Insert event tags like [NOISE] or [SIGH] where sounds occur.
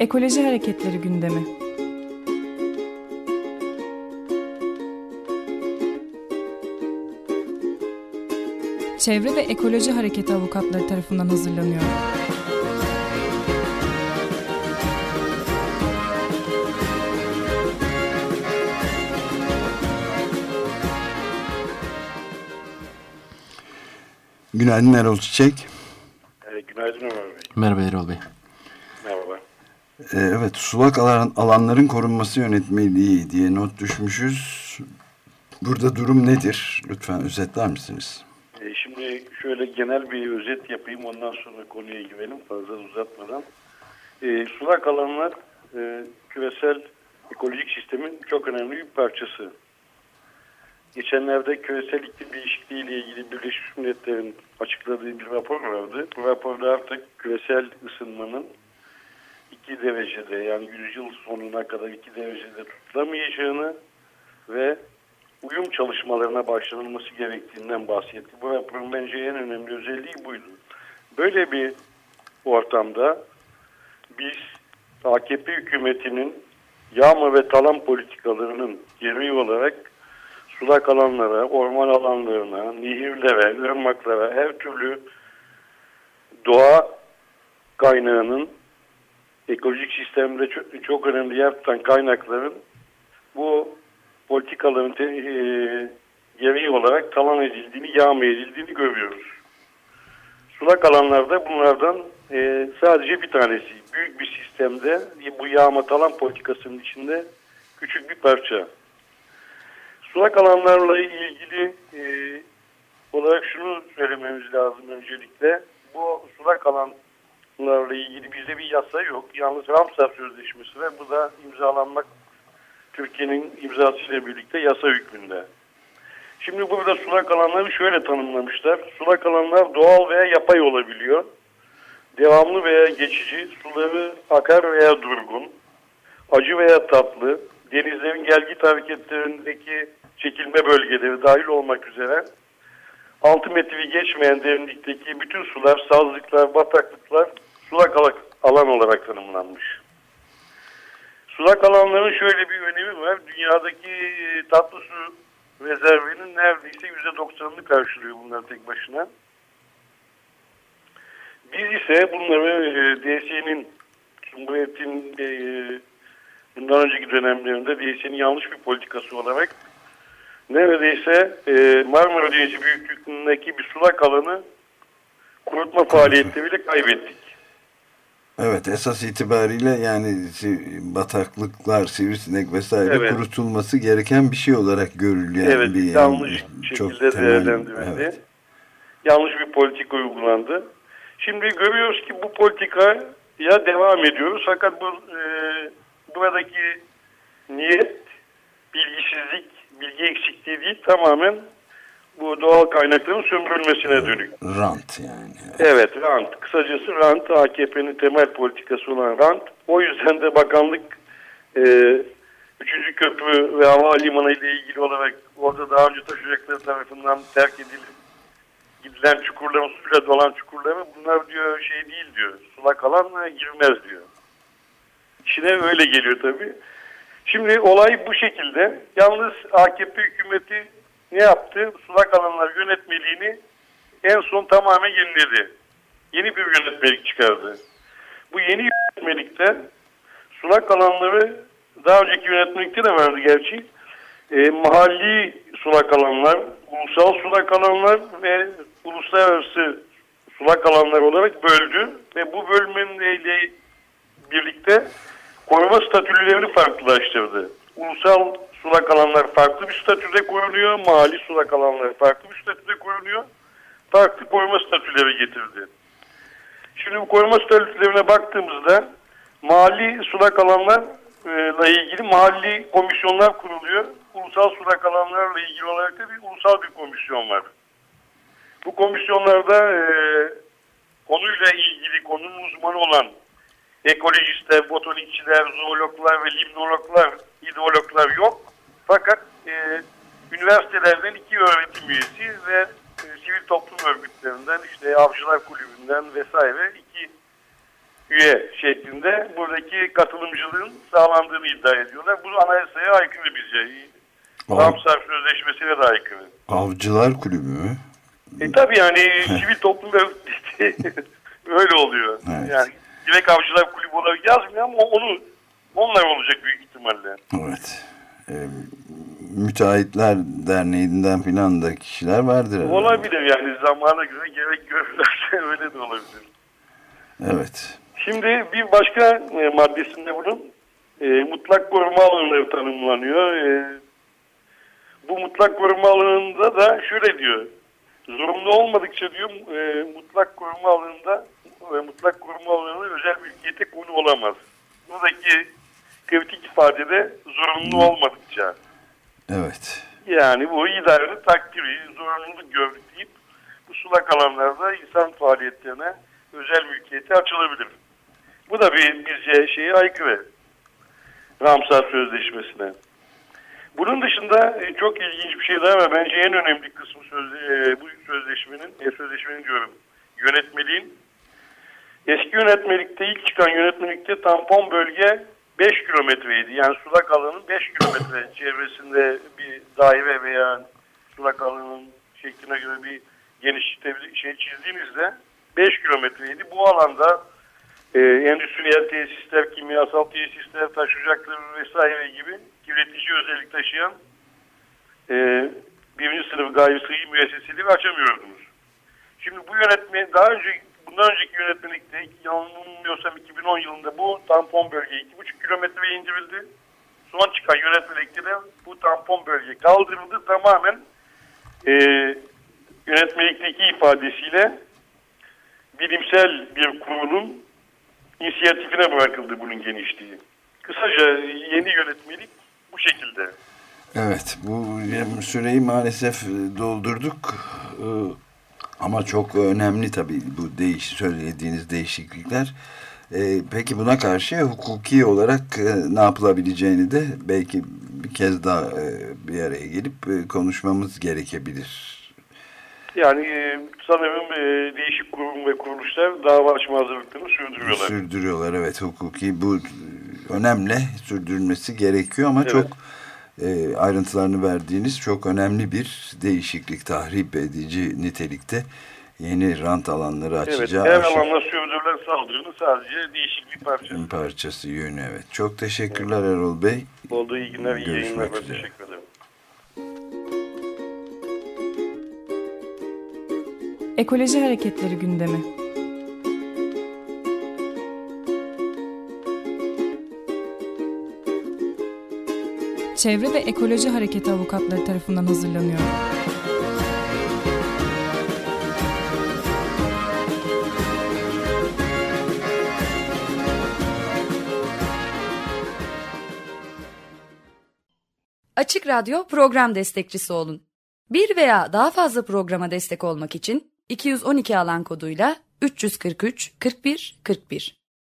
Ekoloji Hareketleri gündemi. Çevre ve Ekoloji Hareketi avukatları tarafından hazırlanıyor. Günaydın Erol Çiçek. E, günaydın Ömer Bey. Merhaba Erol Bey. Merhaba. E, evet, sulak alan, alanların korunması yönetmeliği diye not düşmüşüz. Burada durum nedir? Lütfen özetler misiniz? E, şimdi şöyle genel bir özet yapayım. Ondan sonra konuya girelim fazla uzatmadan. E, sulak alanlar e, küresel ekolojik sistemin çok önemli bir parçası. Geçenlerde küresel iklim değişikliği ile ilgili Birleşmiş Milletler'in açıkladığı bir rapor vardı. Bu raporda artık küresel ısınmanın 2 derecede yani yüzyıl sonuna kadar 2 derecede tutulamayacağını ve uyum çalışmalarına başlanılması gerektiğinden bahsetti. Bu raporun bence en önemli özelliği buydu. Böyle bir ortamda biz AKP hükümetinin yağma ve talan politikalarının gereği olarak sulak alanlara, orman alanlarına, nehirlere, ırmaklara, her türlü doğa kaynağının ekolojik sistemde çok, çok önemli yer tutan kaynakların bu politikaların te, e, gereği olarak talan edildiğini, yağma edildiğini görüyoruz. Sulak alanlarda bunlardan e, sadece bir tanesi. Büyük bir sistemde bu yağma talan politikasının içinde küçük bir parça. Sulak alanlarla ilgili e, olarak şunu söylememiz lazım öncelikle. Bu sulak alanlarla ilgili bizde bir yasa yok. Yalnız Ramsar Sözleşmesi ve bu da imzalanmak Türkiye'nin imzasıyla birlikte yasa hükmünde. Şimdi burada sulak alanları şöyle tanımlamışlar. Sulak alanlar doğal veya yapay olabiliyor. Devamlı veya geçici, suları akar veya durgun, acı veya tatlı, denizlerin gelgit hareketlerindeki çekilme bölgeleri dahil olmak üzere 6 metreyi geçmeyen derinlikteki bütün sular, sazlıklar, bataklıklar sulak alan olarak tanımlanmış. Sulak alanların şöyle bir önemi var. Dünyadaki tatlı su rezervinin neredeyse %90'ını karşılıyor bunlar tek başına. Biz ise bunları e, DSE'nin Cumhuriyet'in e, bundan önceki dönemlerinde DSE'nin yanlış bir politikası olarak neredeyse e, Marmara Denizi büyüklüğündeki bir sulak alanı kurutma faaliyetleriyle kaybettik. Evet esas itibariyle yani bataklıklar, sivrisinek vesaire evet. kurutulması gereken bir şey olarak görülüyor. Evet bir, yanlış yani, şekilde değerlendirildi. Evet. Yanlış bir politika uygulandı. Şimdi görüyoruz ki bu politikaya devam ediyoruz. Fakat bu e, buradaki niyet bilgisizlik, bilgi eksikliği değil tamamen bu doğal kaynakların sömürülmesine dönük. Rant yani. Evet rant. Kısacası rant AKP'nin temel politikası olan rant. O yüzden de bakanlık e, Üçüncü köprü ve havalimanı ile ilgili olarak orada daha önce taşıyacakları tarafından terk edilip gidilen çukurların suyla dolan çukurları bunlar diyor şey değil diyor. Sulak alan girmez diyor. İşine öyle geliyor tabii. Şimdi olay bu şekilde. Yalnız AKP hükümeti ne yaptı? Sulak alanlar yönetmeliğini en son tamamen yeniledi. Yeni bir yönetmelik çıkardı. Bu yeni yönetmelikte sulak alanları daha önceki yönetmelikte de vardı gerçi. E, mahalli sulak alanlar, ulusal sulak alanlar ve uluslararası sulak alanlar olarak böldü. Ve bu bölümüyle birlikte koruma statülerini farklılaştırdı. Ulusal sulak alanlar farklı bir statüde korunuyor. Mahalli sulak alanlar farklı bir statüde korunuyor. Farklı koruma statüleri getirdi. Şimdi bu koruma statülerine baktığımızda mahalli sulak alanlarla ilgili mahalli komisyonlar kuruluyor. Ulusal sulak alanlarla ilgili olarak da bir ulusal bir komisyon var. Bu komisyonlarda e, konuyla ilgili konunun uzmanı olan ekolojistler, botanikçiler, zoologlar ve limnologlar, ideologlar yok. Fakat e, üniversitelerden iki öğretim üyesi ve e, sivil toplum örgütlerinden, işte avcılar kulübünden vesaire iki üye şeklinde buradaki katılımcılığın sağlandığını iddia ediyorlar. Bu anayasaya aykırı bizce. Ramsar Sözleşmesi'ne de aykırı. Avcılar Kulübü mü? E tabi yani sivil toplum örgütleri [LAUGHS] öyle oluyor. Evet. Yani direkt avcılar kulübü olarak yazmıyor ama onu onlar olacak büyük ihtimalle. Evet. Ee, müteahhitler Derneği'nden filan da kişiler vardır. herhalde. Olabilir yani zamana göre gerek görürlerse [LAUGHS] öyle de olabilir. Evet. Şimdi bir başka e, maddesinde bunun e, mutlak koruma alanları tanımlanıyor. E, bu mutlak koruma alanında da şöyle diyor. Zorunlu olmadıkça diyor e, mutlak koruma alanında e, mutlak koruma alanı özel mülkiyete konu olamaz. Buradaki kritik ifadede zorunlu olmadıkça. Evet. Yani bu idarenin takdiri, zorunluluk gördük deyip bu sulak alanlarda insan faaliyetlerine özel mülkiyete açılabilir. Bu da bir bizce şeye aykırı. Ramsar Sözleşmesi'ne. Bunun dışında e, çok ilginç bir şey daha var. Bence en önemli kısmı sözde, bu sözleşmenin, e, sözleşmenin diyorum, yönetmeliğin. Eski yönetmelikte ilk çıkan yönetmelikte tampon bölge 5 kilometreydi. Yani sulak alanın 5 kilometre çevresinde bir daire veya sulak alanın şekline göre bir genişlikte bir şey çizdiğinizde 5 kilometreydi. Bu alanda e, endüstriyel tesisler, kimyasal tesisler, taş ocakları vesaire gibi kirletici özellik taşıyan e, birinci sınıf gayri sıhhi müesseseleri açamıyordunuz. Şimdi bu yönetme daha önce bundan önceki yönetmelikte yanılmıyorsam 2010 yılında bu tampon bölge 2,5 kilometreye indirildi. Son çıkan yönetmelikte de bu tampon bölge kaldırıldı. Tamamen e, yönetmelikteki ifadesiyle bilimsel bir kurulun inisiyatifine bırakıldı bunun genişliği. Kısaca yeni yönetmelik bu şekilde. Evet. Bu süreyi maalesef doldurduk. Ee, Ama çok önemli tabii bu değiş söylediğiniz değişiklikler. Ee, peki buna karşı hukuki olarak e, ne yapılabileceğini de belki bir kez daha e, bir araya gelip e, konuşmamız gerekebilir. Yani e, sanırım e, değişik kurum ve kuruluşlar dava açma hazırlıklarını sürdürüyorlar. Sürdürüyorlar evet hukuki bu önemli sürdürülmesi gerekiyor ama Evet. çok e, ayrıntılarını verdiğiniz çok önemli bir değişiklik tahrip edici nitelikte yeni rant alanları Evet, açacağı her arşiv alanda sürdürülen saldırının sadece değişik bir parçası. parçası yönü evet. Çok teşekkürler Erol Bey. Olduğu iyi günler, iyi Görüşmek yayınlar. Üzere. teşekkür ederim. Ekoloji Hareketleri gündemi. Çevre ve Ekoloji Hareketi avukatları tarafından hazırlanıyor. Açık Radyo program destekçisi olun. Bir veya daha fazla programa destek olmak için 212 alan koduyla 343 41 41